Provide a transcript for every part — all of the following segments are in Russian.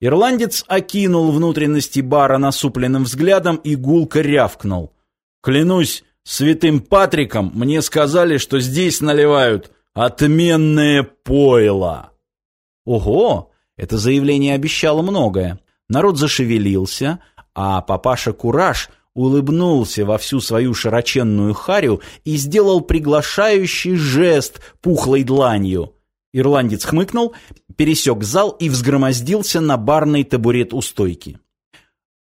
Ирландец окинул внутренности бара насупленным взглядом и гулко рявкнул. «Клянусь святым Патриком, мне сказали, что здесь наливают отменное пойло». Ого! Это заявление обещало многое. Народ зашевелился, а папаша Кураж улыбнулся во всю свою широченную харю и сделал приглашающий жест пухлой дланью. Ирландец хмыкнул, пересек зал и взгромоздился на барный табурет у стойки.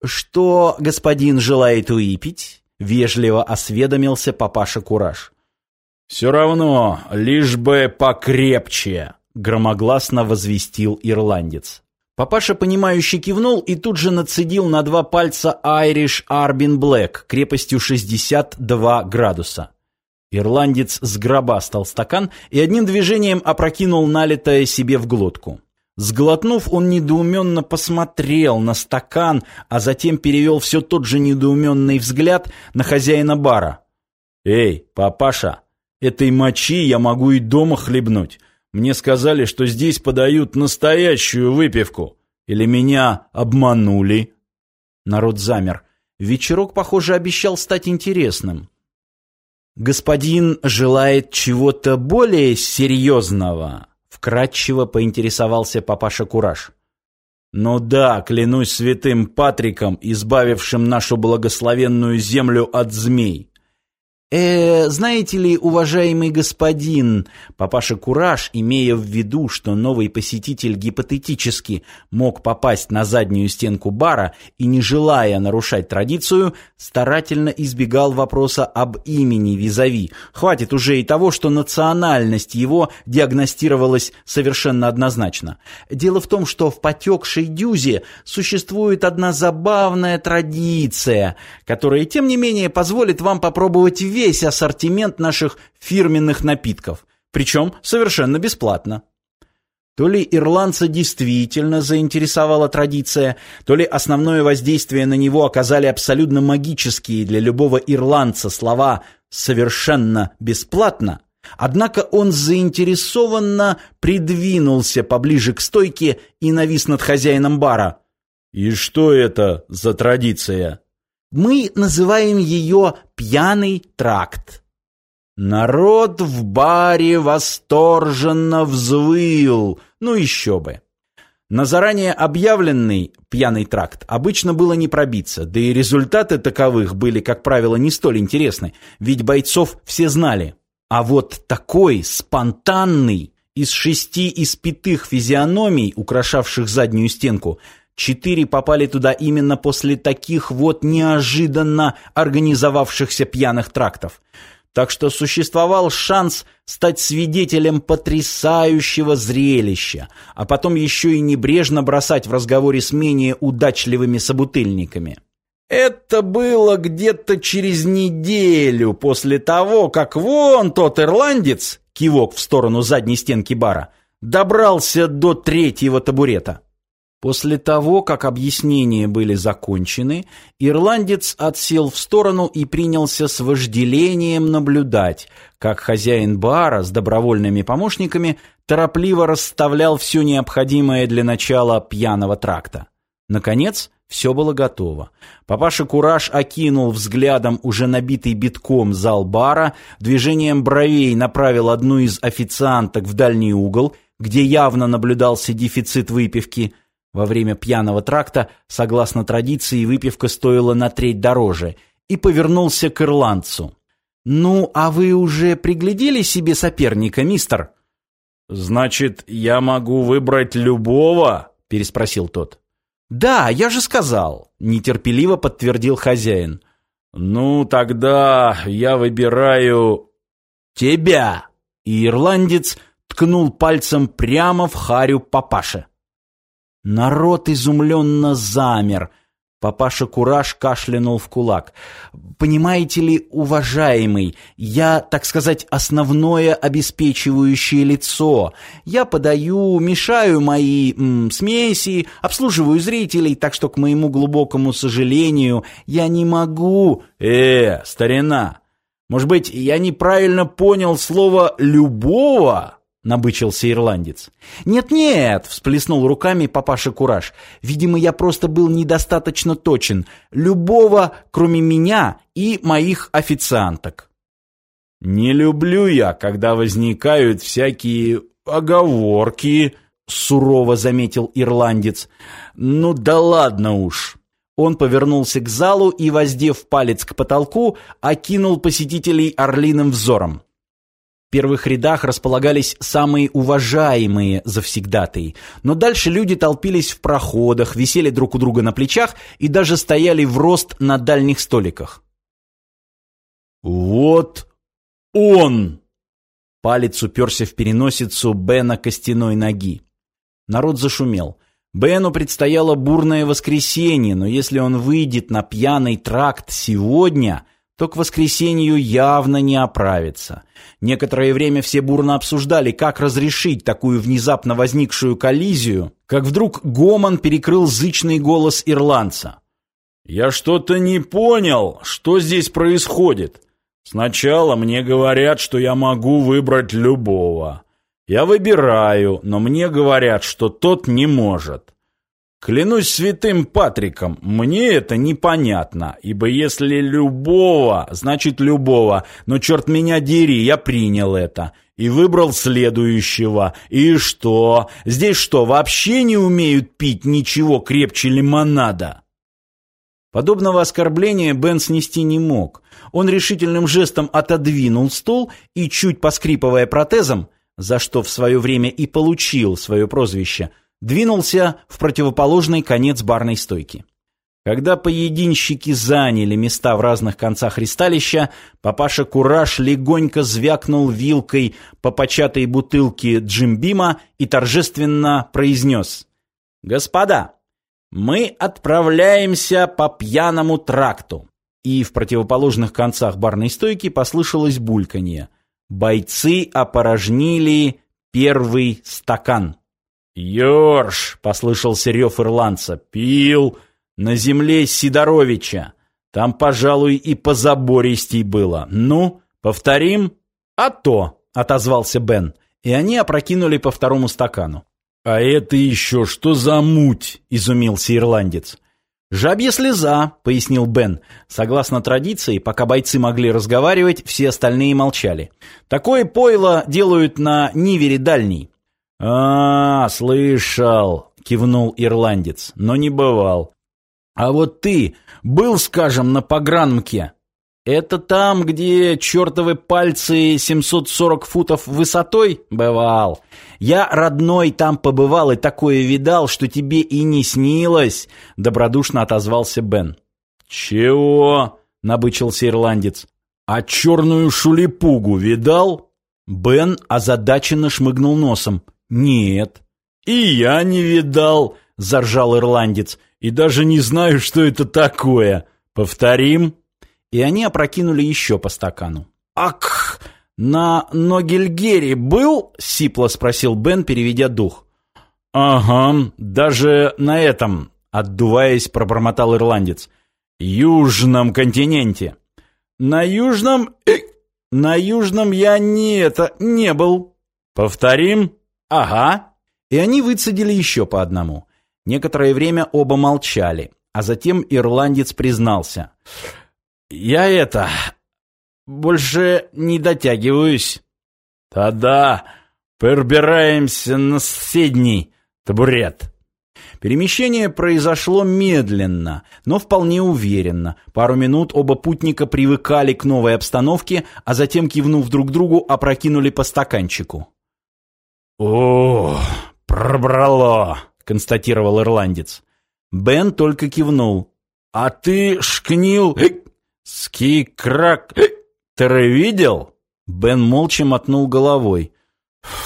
«Что господин желает выпить?» — вежливо осведомился папаша Кураж. «Все равно, лишь бы покрепче», — громогласно возвестил ирландец. Папаша, понимающе кивнул и тут же нацедил на два пальца Irish Arbin Black крепостью 62 градуса. Ирландец сгробастал стакан и одним движением опрокинул налитое себе в глотку. Сглотнув, он недоуменно посмотрел на стакан, а затем перевел все тот же недоуменный взгляд на хозяина бара. «Эй, папаша, этой мочи я могу и дома хлебнуть. Мне сказали, что здесь подают настоящую выпивку. Или меня обманули?» Народ замер. Вечерок, похоже, обещал стать интересным. «Господин желает чего-то более серьезного?» — вкратчиво поинтересовался папаша Кураж. «Ну да, клянусь святым Патриком, избавившим нашу благословенную землю от змей. Э, знаете ли, уважаемый господин, папаша Кураж, имея в виду, что новый посетитель гипотетически мог попасть на заднюю стенку бара и не желая нарушать традицию, старательно избегал вопроса об имени визави. Хватит уже и того, что национальность его диагностировалась совершенно однозначно. Дело в том, что в потекшей дюзе существует одна забавная традиция, которая, тем не менее, позволит вам попробовать весь ассортимент наших фирменных напитков, причем совершенно бесплатно. То ли ирландца действительно заинтересовала традиция, то ли основное воздействие на него оказали абсолютно магические для любого ирландца слова «совершенно бесплатно», однако он заинтересованно придвинулся поближе к стойке и навис над хозяином бара. «И что это за традиция?» Мы называем ее «пьяный тракт». Народ в баре восторженно взвыл, ну еще бы. На заранее объявленный пьяный тракт обычно было не пробиться, да и результаты таковых были, как правило, не столь интересны, ведь бойцов все знали. А вот такой спонтанный, из шести испитых физиономий, украшавших заднюю стенку, Четыре попали туда именно после таких вот неожиданно организовавшихся пьяных трактов. Так что существовал шанс стать свидетелем потрясающего зрелища, а потом еще и небрежно бросать в разговоре с менее удачливыми собутыльниками. Это было где-то через неделю после того, как вон тот ирландец, кивок в сторону задней стенки бара, добрался до третьего табурета. После того, как объяснения были закончены, ирландец отсел в сторону и принялся с вожделением наблюдать, как хозяин бара с добровольными помощниками торопливо расставлял все необходимое для начала пьяного тракта. Наконец, все было готово. Папаша Кураж окинул взглядом уже набитый битком зал бара, движением бровей направил одну из официанток в дальний угол, где явно наблюдался дефицит выпивки – во время пьяного тракта, согласно традиции, выпивка стоила на треть дороже, и повернулся к ирландцу. «Ну, а вы уже приглядели себе соперника, мистер?» «Значит, я могу выбрать любого?» – переспросил тот. «Да, я же сказал», – нетерпеливо подтвердил хозяин. «Ну, тогда я выбираю...» «Тебя!» И ирландец ткнул пальцем прямо в харю папаши. Народ изумленно замер. Папаша Кураж кашлянул в кулак. «Понимаете ли, уважаемый, я, так сказать, основное обеспечивающее лицо. Я подаю, мешаю мои м, смеси, обслуживаю зрителей, так что, к моему глубокому сожалению, я не могу...» «Э, старина, может быть, я неправильно понял слово «любого»?» Набычился ирландец. «Нет-нет», — всплеснул руками папаша Кураж. «Видимо, я просто был недостаточно точен. Любого, кроме меня и моих официанток». «Не люблю я, когда возникают всякие оговорки», — сурово заметил ирландец. «Ну да ладно уж». Он повернулся к залу и, воздев палец к потолку, окинул посетителей орлиным взором. В первых рядах располагались самые уважаемые завсегдатые, но дальше люди толпились в проходах, висели друг у друга на плечах и даже стояли в рост на дальних столиках. «Вот он!» Палец уперся в переносицу Бена костяной ноги. Народ зашумел. Бену предстояло бурное воскресенье, но если он выйдет на пьяный тракт сегодня, то к воскресенью явно не оправится. Некоторое время все бурно обсуждали, как разрешить такую внезапно возникшую коллизию, как вдруг гомон перекрыл зычный голос ирландца. «Я что-то не понял, что здесь происходит. Сначала мне говорят, что я могу выбрать любого. Я выбираю, но мне говорят, что тот не может. Клянусь святым Патриком, мне это непонятно, ибо если любого, значит любого, но черт меня дери, я принял это и выбрал следующего. И что? Здесь что, вообще не умеют пить ничего крепче лимонада? Подобного оскорбления Бен снести не мог. Он решительным жестом отодвинул стул и, чуть поскрипывая протезом, за что в свое время и получил свое прозвище – двинулся в противоположный конец барной стойки. Когда поединщики заняли места в разных концах ристалища, папаша Кураж легонько звякнул вилкой по початой бутылке Джимбима и торжественно произнес «Господа, мы отправляемся по пьяному тракту». И в противоположных концах барной стойки послышалось бульканье. Бойцы опорожнили первый стакан. «Ёрш!» — послышался рев ирландца. «Пил! На земле Сидоровича! Там, пожалуй, и позабористей было. Ну, повторим?» «А то!» — отозвался Бен. И они опрокинули по второму стакану. «А это еще что за муть?» — изумился ирландец. «Жабья слеза», — пояснил Бен. Согласно традиции, пока бойцы могли разговаривать, все остальные молчали. «Такое пойло делают на Нивере дальней. «А, слышал!» — кивнул ирландец, но не бывал. «А вот ты был, скажем, на погранмке?» «Это там, где чертовы пальцы 740 футов высотой?» «Бывал. Я, родной, там побывал и такое видал, что тебе и не снилось», — добродушно отозвался Бен. «Чего?» — набычился ирландец. «А черную шулипугу видал?» Бен озадаченно шмыгнул носом. «Нет». «И я не видал», — заржал ирландец, «и даже не знаю, что это такое. Повторим?» И они опрокинули еще по стакану. «Ак! На Ногельгере был?» — сипло спросил Бен, переведя дух. «Ага, даже на этом», — отдуваясь, пробормотал ирландец. «Южном континенте». «На южном...» э, «На южном я не это... не был». «Повторим?» «Ага». И они выцедили еще по одному. Некоторое время оба молчали, а затем ирландец признался. «Я это... больше не дотягиваюсь». «Тогда перебираемся на соседний табурет». Перемещение произошло медленно, но вполне уверенно. Пару минут оба путника привыкали к новой обстановке, а затем, кивнув друг другу, опрокинули по стаканчику. «О, пробрало!» — констатировал ирландец. Бен только кивнул. «А ты шкнил... Ски-крак... Ты видел?» Бен молча мотнул головой.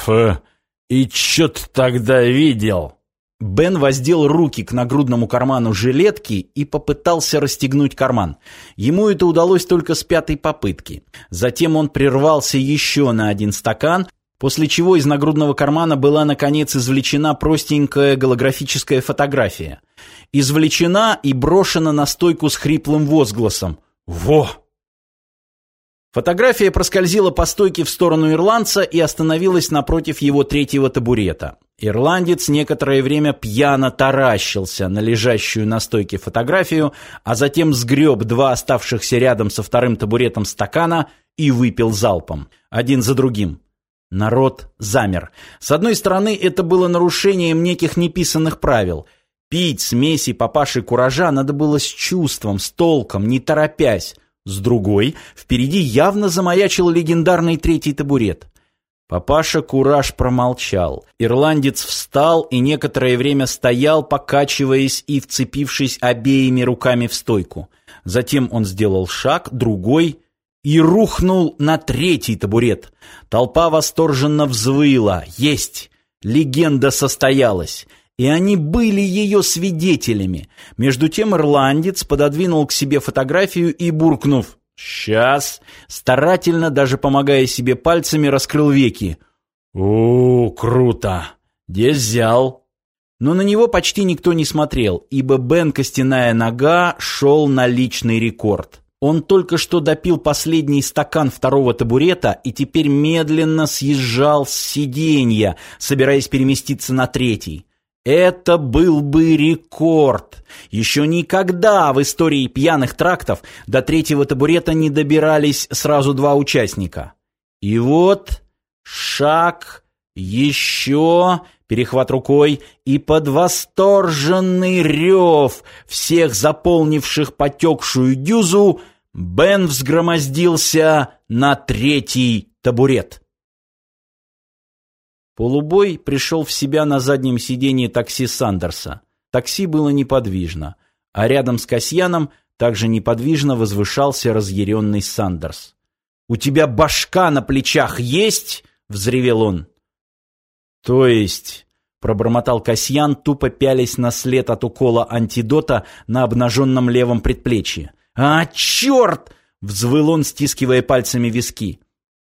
«Ф, и чё ты тогда видел?» Бен воздел руки к нагрудному карману жилетки и попытался расстегнуть карман. Ему это удалось только с пятой попытки. Затем он прервался еще на один стакан, после чего из нагрудного кармана была, наконец, извлечена простенькая голографическая фотография. Извлечена и брошена на стойку с хриплым возгласом. «Во!» Фотография проскользила по стойке в сторону ирландца и остановилась напротив его третьего табурета. Ирландец некоторое время пьяно таращился на лежащую на стойке фотографию, а затем сгреб два оставшихся рядом со вторым табуретом стакана и выпил залпом, один за другим. Народ замер. С одной стороны, это было нарушением неких неписанных правил. Пить смеси папаши куража надо было с чувством, с толком, не торопясь. С другой, впереди явно замаячил легендарный третий табурет. Папаша Кураж промолчал. Ирландец встал и некоторое время стоял, покачиваясь и вцепившись обеими руками в стойку. Затем он сделал шаг, другой, и рухнул на третий табурет. Толпа восторженно взвыла. Есть! Легенда состоялась и они были ее свидетелями. Между тем ирландец пододвинул к себе фотографию и, буркнув «Сейчас», старательно, даже помогая себе пальцами, раскрыл веки. «О, круто! Где взял?» Но на него почти никто не смотрел, ибо Бен Костяная Нога шел на личный рекорд. Он только что допил последний стакан второго табурета и теперь медленно съезжал с сиденья, собираясь переместиться на третий. Это был бы рекорд. Еще никогда в истории пьяных трактов до третьего табурета не добирались сразу два участника. И вот шаг, еще, перехват рукой, и под восторженный рев всех заполнивших потекшую дюзу Бен взгромоздился на третий табурет. Полубой пришел в себя на заднем сиденье такси Сандерса. Такси было неподвижно, а рядом с Касьяном также неподвижно возвышался разъяренный Сандерс. «У тебя башка на плечах есть?» — взревел он. «То есть...» — пробормотал Касьян, тупо пялясь на след от укола антидота на обнаженном левом предплечье. «А, черт!» — взвыл он, стискивая пальцами виски.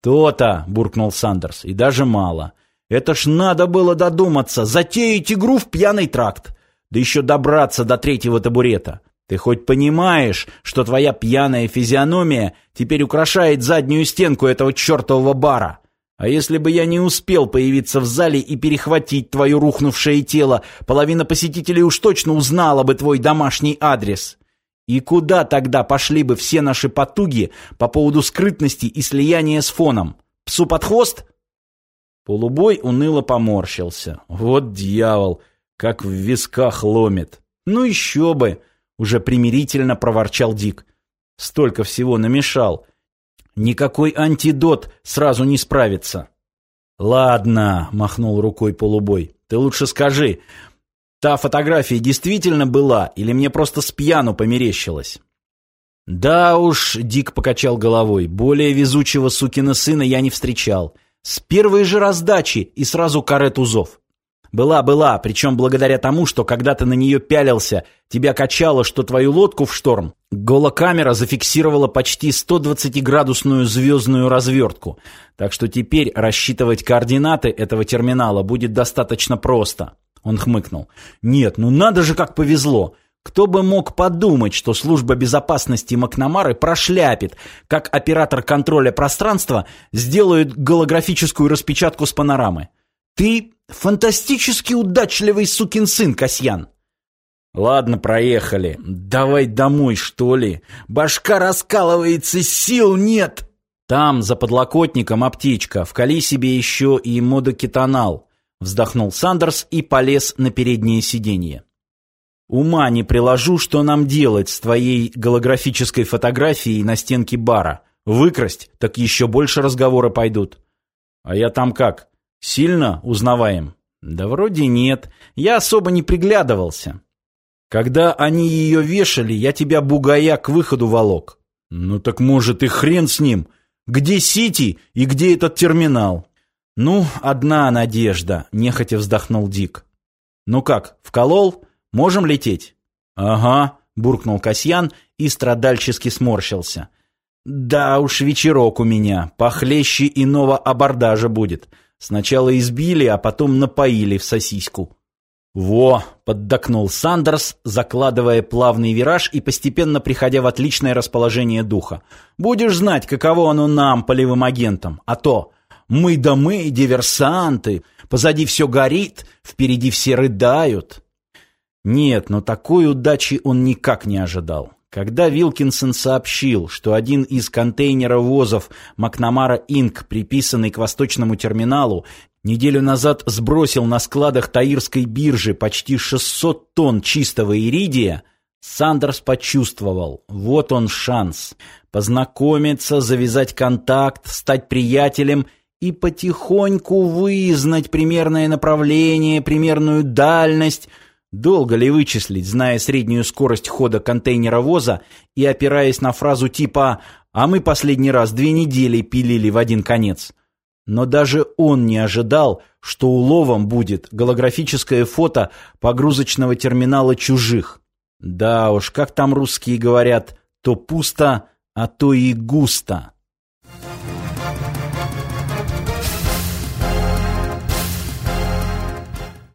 «То-то!» — буркнул Сандерс. «И даже мало. Это ж надо было додуматься, затеять игру в пьяный тракт, да еще добраться до третьего табурета. Ты хоть понимаешь, что твоя пьяная физиономия теперь украшает заднюю стенку этого чертового бара? А если бы я не успел появиться в зале и перехватить твое рухнувшее тело, половина посетителей уж точно узнала бы твой домашний адрес. И куда тогда пошли бы все наши потуги по поводу скрытности и слияния с фоном? Псу под хвост? Полубой уныло поморщился. Вот дьявол, как в висках ломит. Ну еще бы, уже примирительно проворчал Дик. Столько всего намешал. Никакой антидот сразу не справится. Ладно, махнул рукой полубой. Ты лучше скажи, та фотография действительно была или мне просто с пьяну померещилась? Да уж, Дик покачал головой. Более везучего сукина сына я не встречал. С первой же раздачи и сразу карет узов. Была-была, причем благодаря тому, что когда ты на нее пялился, тебя качало, что твою лодку в шторм, голокамера зафиксировала почти 120-градусную звездную развертку. Так что теперь рассчитывать координаты этого терминала будет достаточно просто. Он хмыкнул. «Нет, ну надо же как повезло! Кто бы мог подумать, что служба безопасности Макнамары прошляпит, как оператор контроля пространства сделает голографическую распечатку с панорамы. Ты фантастически удачливый сукин сын, Касьян. Ладно, проехали. Давай домой, что ли. Башка раскалывается, сил нет. Там, за подлокотником, аптечка. Вкали себе еще и модокетонал. Вздохнул Сандерс и полез на переднее сиденье. Ума не приложу, что нам делать с твоей голографической фотографией на стенке бара. Выкрасть, так еще больше разговора пойдут. А я там как, сильно узнаваем? Да вроде нет, я особо не приглядывался. Когда они ее вешали, я тебя, бугая, к выходу волок. Ну так может и хрен с ним. Где Сити и где этот терминал? Ну, одна надежда, нехотя вздохнул Дик. Ну как, вколол? Можем лететь?» «Ага», — буркнул Касьян и страдальчески сморщился. «Да уж вечерок у меня, похлеще иного абордажа будет. Сначала избили, а потом напоили в сосиску». «Во!» — поддакнул Сандерс, закладывая плавный вираж и постепенно приходя в отличное расположение духа. «Будешь знать, каково оно нам, полевым агентам. А то мы да мы, диверсанты, позади все горит, впереди все рыдают». Нет, но такой удачи он никак не ожидал. Когда Вилкинсон сообщил, что один из контейнеровозов Макнамара Инк, приписанный к восточному терминалу, неделю назад сбросил на складах Таирской биржи почти 600 тонн чистого иридия, Сандерс почувствовал, вот он шанс. Познакомиться, завязать контакт, стать приятелем и потихоньку вызнать примерное направление, примерную дальность – Долго ли вычислить, зная среднюю скорость хода контейнеровоза и опираясь на фразу типа «А мы последний раз две недели пилили в один конец». Но даже он не ожидал, что уловом будет голографическое фото погрузочного терминала чужих. Да уж, как там русские говорят, то пусто, а то и густо.